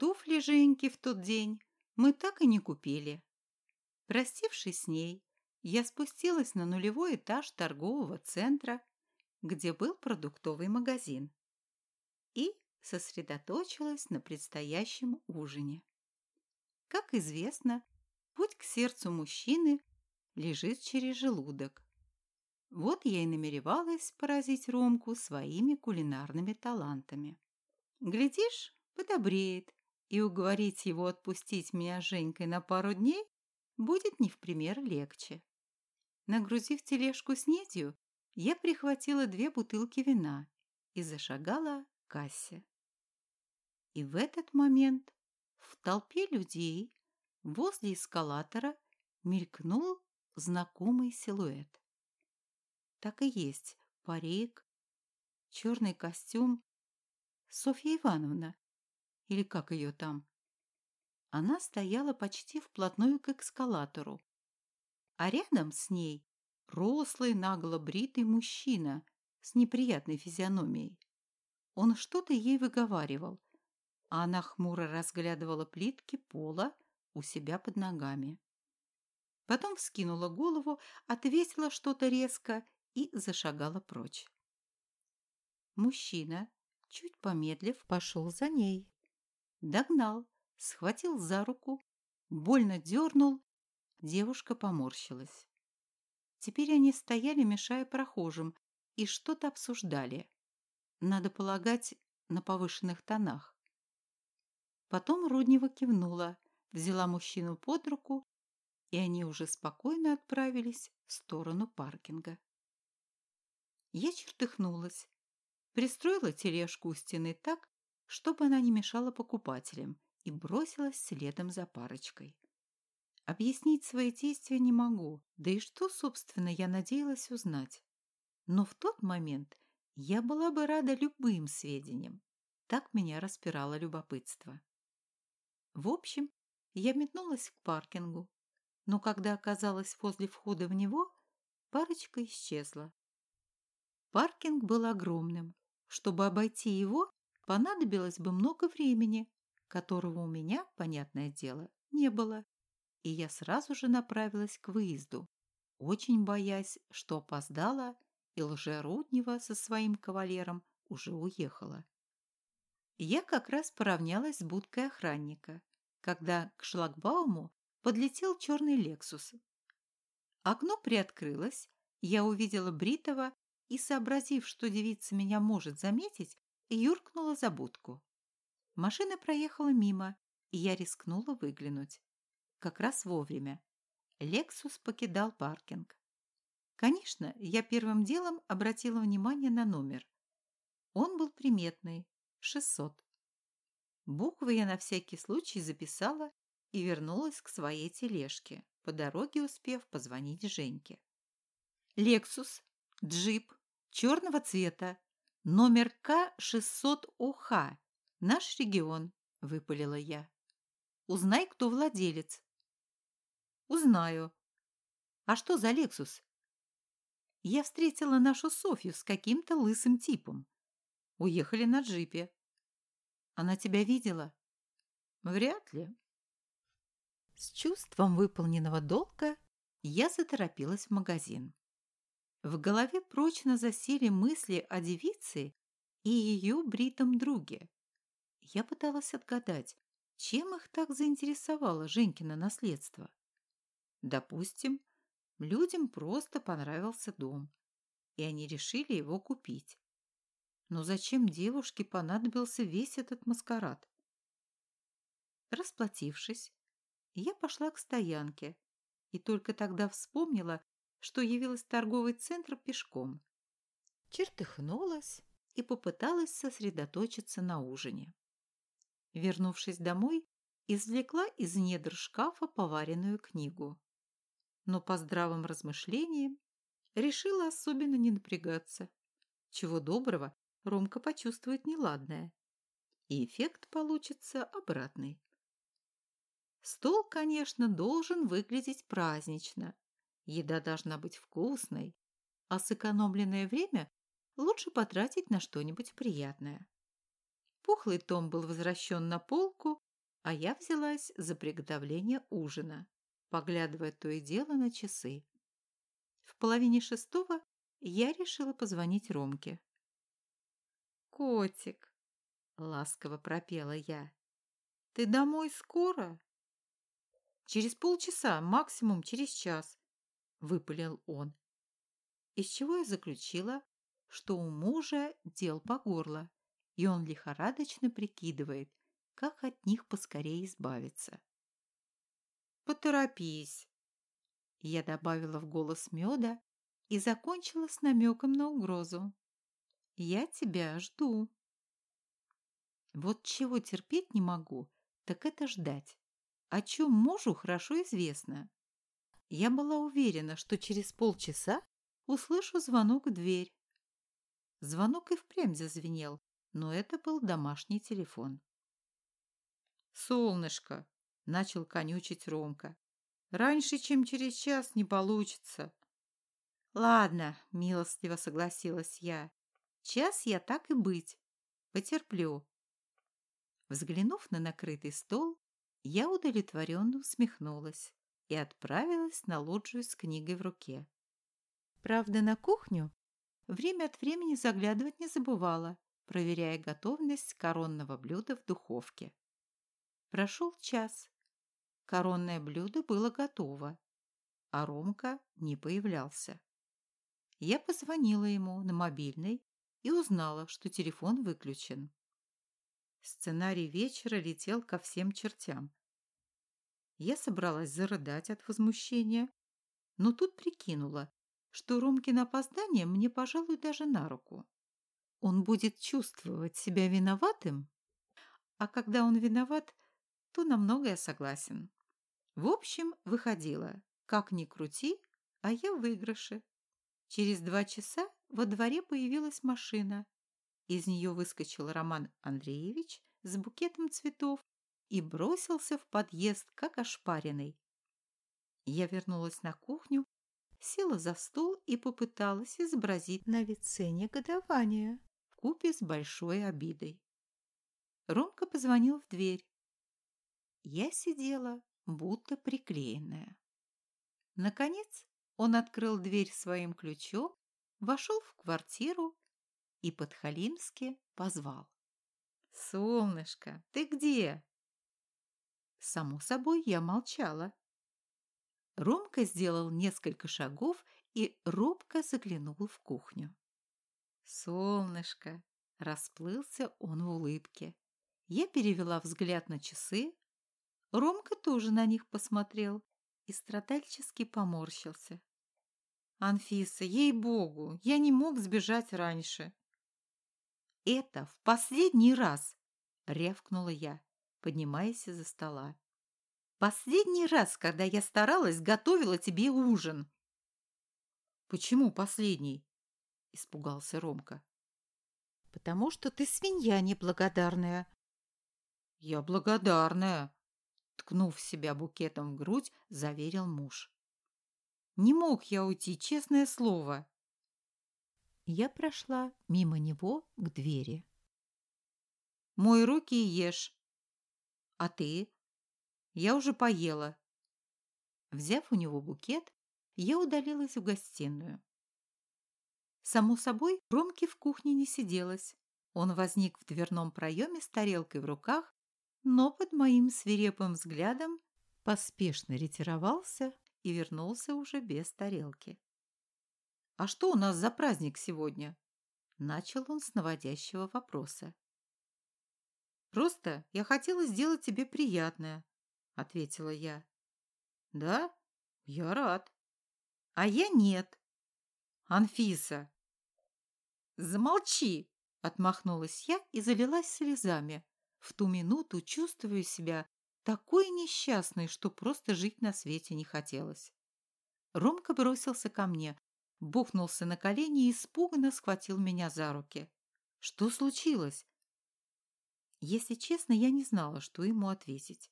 Туфли Женьки в тот день мы так и не купили. Простившись с ней, я спустилась на нулевой этаж торгового центра, где был продуктовый магазин, и сосредоточилась на предстоящем ужине. Как известно, путь к сердцу мужчины лежит через желудок. Вот я и намеревалась поразить Ромку своими кулинарными талантами. Глядишь, подобреет, и уговорить его отпустить меня с Женькой на пару дней будет не в пример легче. Нагрузив тележку с недью, я прихватила две бутылки вина и зашагала к кассе. И в этот момент в толпе людей возле эскалатора мелькнул знакомый силуэт. Так и есть парик, черный костюм. Софья Ивановна, или как ее там. Она стояла почти вплотную к эскалатору, а рядом с ней рослый нагло бритый мужчина с неприятной физиономией. Он что-то ей выговаривал, а она хмуро разглядывала плитки пола у себя под ногами. Потом вскинула голову, отвесила что-то резко и зашагала прочь. Мужчина, чуть помедлив, пошел за ней. Догнал, схватил за руку, больно дернул. Девушка поморщилась. Теперь они стояли, мешая прохожим, и что-то обсуждали. Надо полагать, на повышенных тонах. Потом Руднева кивнула, взяла мужчину под руку, и они уже спокойно отправились в сторону паркинга. Я чертыхнулась, пристроила тележку у стены так, чтобы она не мешала покупателям, и бросилась следом за парочкой. Объяснить свои действия не могу, да и что, собственно, я надеялась узнать. Но в тот момент я была бы рада любым сведениям. Так меня распирало любопытство. В общем, я метнулась к паркингу, но когда оказалась возле входа в него, парочка исчезла. Паркинг был огромным. Чтобы обойти его, понадобилось бы много времени, которого у меня, понятное дело, не было и я сразу же направилась к выезду, очень боясь, что опоздала, и лжеруднева со своим кавалером уже уехала. Я как раз поравнялась с будкой охранника, когда к шлагбауму подлетел черный «Лексус». Окно приоткрылось, я увидела Бритова и, сообразив, что девица меня может заметить, юркнула за будку. Машина проехала мимо, и я рискнула выглянуть как раз вовремя. Лексус покидал паркинг. Конечно, я первым делом обратила внимание на номер. Он был приметный – 600. Буквы я на всякий случай записала и вернулась к своей тележке, по дороге успев позвонить Женьке. «Лексус, джип, черного цвета, номер К-600ОХ, наш регион», – выпалила я. «Узнай, кто владелец». Узнаю. А что за Лексус? Я встретила нашу Софью с каким-то лысым типом. Уехали на джипе. Она тебя видела? Вряд ли. С чувством выполненного долга я заторопилась в магазин. В голове прочно засели мысли о девице и ее бритом друге. Я пыталась отгадать, чем их так заинтересовало Женькино наследство. Допустим, людям просто понравился дом, и они решили его купить. Но зачем девушке понадобился весь этот маскарад? Расплатившись, я пошла к стоянке и только тогда вспомнила, что явилась в торговый центр пешком. Чертыхнулась и попыталась сосредоточиться на ужине. Вернувшись домой, извлекла из недр шкафа поваренную книгу но по здравым размышлениям решила особенно не напрягаться. Чего доброго, Ромка почувствует неладное, и эффект получится обратный. Стол, конечно, должен выглядеть празднично. Еда должна быть вкусной, а сэкономленное время лучше потратить на что-нибудь приятное. Пухлый том был возвращен на полку, а я взялась за приготовление ужина, поглядывая то и дело на часы. В половине шестого я решила позвонить Ромке. «Котик!» — ласково пропела я. «Ты домой скоро?» «Через полчаса, максимум через час», — выпалил он. Из чего я заключила, что у мужа дел по горло, и он лихорадочно прикидывает, как от них поскорее избавиться. «Поторопись!» Я добавила в голос меда и закончила с намеком на угрозу. «Я тебя жду». Вот чего терпеть не могу, так это ждать. О чем мужу хорошо известно. Я была уверена, что через полчаса услышу звонок в дверь. Звонок и впрямь зазвенел, но это был домашний телефон. «Солнышко!» — начал конючить Ромка. «Раньше, чем через час, не получится». «Ладно», — милостиво согласилась я. «Час я так и быть. Потерплю». Взглянув на накрытый стол, я удовлетворенно усмехнулась и отправилась на лоджию с книгой в руке. Правда, на кухню время от времени заглядывать не забывала, проверяя готовность коронного блюда в духовке. Прошел час. Коронное блюдо было готово, а Ромка не появлялся. Я позвонила ему на мобильный и узнала, что телефон выключен. Сценарий вечера летел ко всем чертям. Я собралась зарыдать от возмущения, но тут прикинула, что Ромкино опоздание мне, пожалуй, даже на руку. Он будет чувствовать себя виноватым, а когда он виноват, то на многое согласен. В общем, выходила, как ни крути, а я в выигрыше. Через два часа во дворе появилась машина, из нее выскочил Роман Андреевич с букетом цветов и бросился в подъезд, как ошпаренный. Я вернулась на кухню, села за стол и попыталась изобразить на лице негодование купе с большой обидой. Ромка позвонил в дверь. Я сидела, будто приклеенная. Наконец он открыл дверь своим ключом, вошел в квартиру и подхалимски позвал. «Солнышко, ты где?» Само собой, я молчала. Ромка сделал несколько шагов и робко заглянул в кухню. «Солнышко!» — расплылся он в улыбке. Я перевела взгляд на часы. Ромка тоже на них посмотрел и страдальчески поморщился. «Анфиса, ей-богу, я не мог сбежать раньше. «Это в последний раз!» — рявкнула я, поднимаясь из-за стола. «Последний раз, когда я старалась, готовила тебе ужин!» «Почему последний?» — испугался Ромка. «Потому что ты свинья неблагодарная». «Я благодарная!» — ткнув себя букетом в грудь, заверил муж. «Не мог я уйти, честное слово!» Я прошла мимо него к двери. «Мой руки и ешь. А ты?» «Я уже поела». Взяв у него букет, я удалилась в гостиную. Само собой, Ромке в кухне не сиделось. Он возник в дверном проеме с тарелкой в руках, но под моим свирепым взглядом поспешно ретировался и вернулся уже без тарелки. «А что у нас за праздник сегодня?» Начал он с наводящего вопроса. «Просто я хотела сделать тебе приятное», — ответила я. «Да? Я рад». «А я нет». «Анфиса!» «Замолчи!» — отмахнулась я и залилась слезами. В ту минуту чувствую себя такой несчастной, что просто жить на свете не хотелось. Ромка бросился ко мне, бухнулся на колени и испуганно схватил меня за руки. Что случилось? Если честно, я не знала, что ему ответить.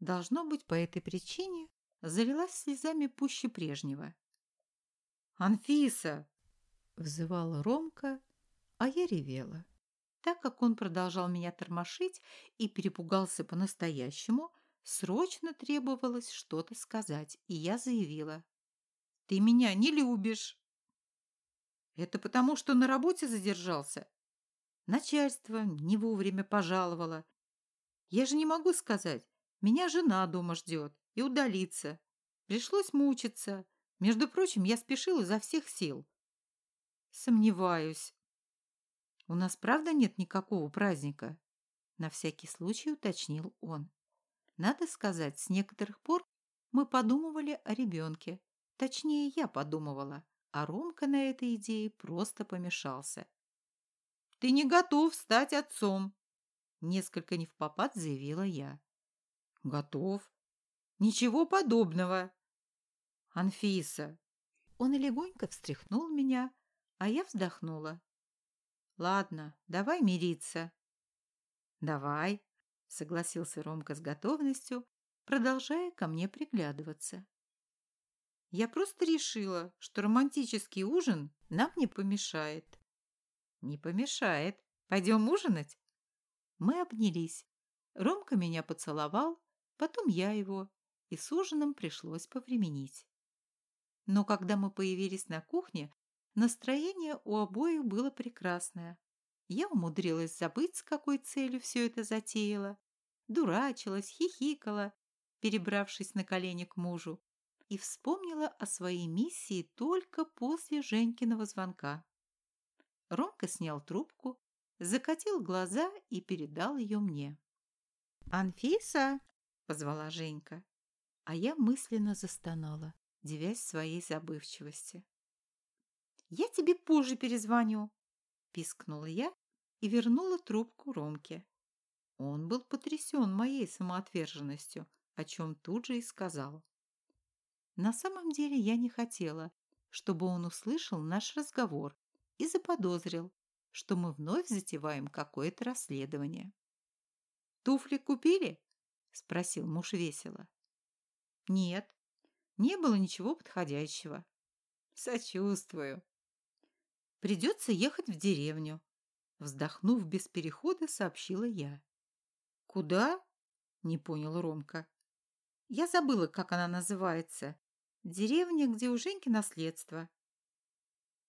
Должно быть, по этой причине залилась слезами пуще прежнего. «Анфиса!» — взывала Ромка, а я ревела. Так как он продолжал меня тормошить и перепугался по-настоящему, срочно требовалось что-то сказать, и я заявила. «Ты меня не любишь!» «Это потому, что на работе задержался?» Начальство не вовремя пожаловало. Я же не могу сказать, меня жена дома ждет и удалиться. Пришлось мучиться. Между прочим, я спешил изо всех сил. Сомневаюсь. У нас правда нет никакого праздника? На всякий случай уточнил он. Надо сказать, с некоторых пор мы подумывали о ребенке. Точнее, я подумывала, а Ромка на этой идее просто помешался. «Ты не готов стать отцом!» Несколько не в попад заявила я. «Готов. Ничего подобного!» «Анфиса!» Он легонько встряхнул меня, а я вздохнула. «Ладно, давай мириться». «Давай», — согласился Ромка с готовностью, продолжая ко мне приглядываться. Я просто решила, что романтический ужин нам не помешает. Не помешает. Пойдем ужинать? Мы обнялись. Ромка меня поцеловал, потом я его, и с ужином пришлось повременить. Но когда мы появились на кухне, настроение у обоих было прекрасное. Я умудрилась забыть, с какой целью все это затеяла. Дурачилась, хихикала, перебравшись на колени к мужу, и вспомнила о своей миссии только после Женькиного звонка. Ромка снял трубку, закатил глаза и передал ее мне. «Анфиса!» – позвала Женька, а я мысленно застонала, девясь своей забывчивости. «Я тебе позже перезвоню!» – пискнула я и вернула трубку Ромке. Он был потрясен моей самоотверженностью, о чем тут же и сказал. На самом деле я не хотела, чтобы он услышал наш разговор и заподозрил, что мы вновь затеваем какое-то расследование. «Туфли купили?» – спросил муж весело. «Нет, не было ничего подходящего». «Сочувствую». «Придется ехать в деревню», – вздохнув без перехода, сообщила я. «Куда?» – не понял Ромка. «Я забыла, как она называется. Деревня, где у Женьки наследство.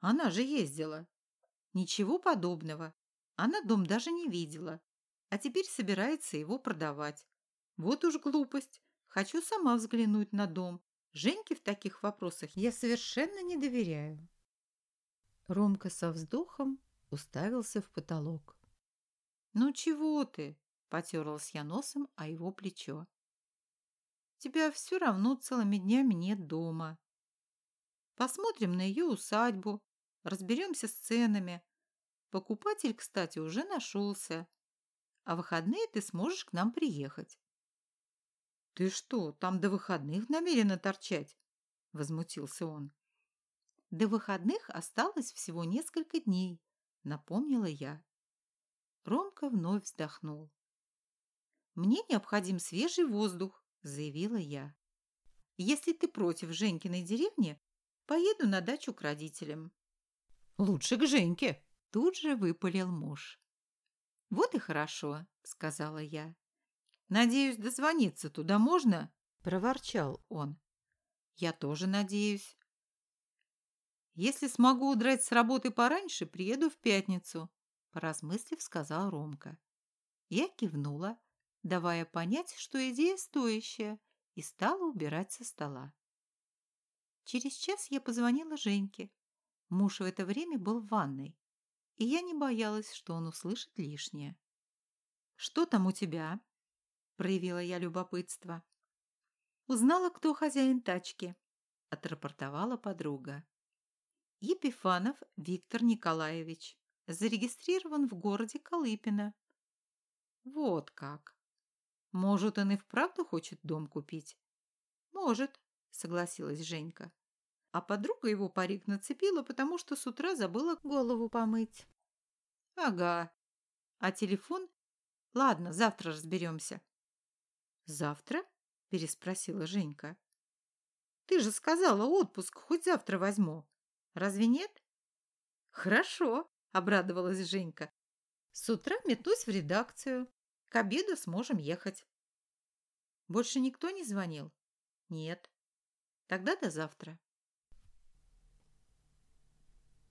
Она же ездила. Ничего подобного. Она дом даже не видела. А теперь собирается его продавать. Вот уж глупость. Хочу сама взглянуть на дом. Женьке в таких вопросах я совершенно не доверяю. Ромка со вздохом уставился в потолок. «Ну чего ты?» – потерлась я носом о его плечо. «Тебя все равно целыми днями нет дома. Посмотрим на ее усадьбу, разберемся с ценами. Покупатель, кстати, уже нашелся. А выходные ты сможешь к нам приехать. «Ты что, там до выходных намерена торчать?» – возмутился он. «До выходных осталось всего несколько дней», – напомнила я. Ромка вновь вздохнул. «Мне необходим свежий воздух», – заявила я. «Если ты против Женькиной деревни, поеду на дачу к родителям. Лучше к Женьке. Тут же выпалил муж. Вот и хорошо, сказала я. Надеюсь, дозвониться туда можно? Проворчал он. Я тоже надеюсь. Если смогу удрать с работы пораньше, приеду в пятницу, поразмыслив, сказал Ромка. Я кивнула, давая понять, что идея стоящая, и стала убирать со стола. Через час я позвонила Женьке. Муж в это время был в ванной, и я не боялась, что он услышит лишнее. «Что там у тебя?» – проявила я любопытство. «Узнала, кто хозяин тачки», – отрапортовала подруга. «Епифанов Виктор Николаевич. Зарегистрирован в городе Колыпино». «Вот как! Может, он и вправду хочет дом купить?» «Может», – согласилась Женька а подруга его парик нацепила, потому что с утра забыла голову помыть. Ага. А телефон? Ладно, завтра разберемся. Завтра? Переспросила Женька. Ты же сказала отпуск, хоть завтра возьму. Разве нет? Хорошо, обрадовалась Женька. С утра метнусь в редакцию. К обеду сможем ехать. Больше никто не звонил? Нет. Тогда до завтра.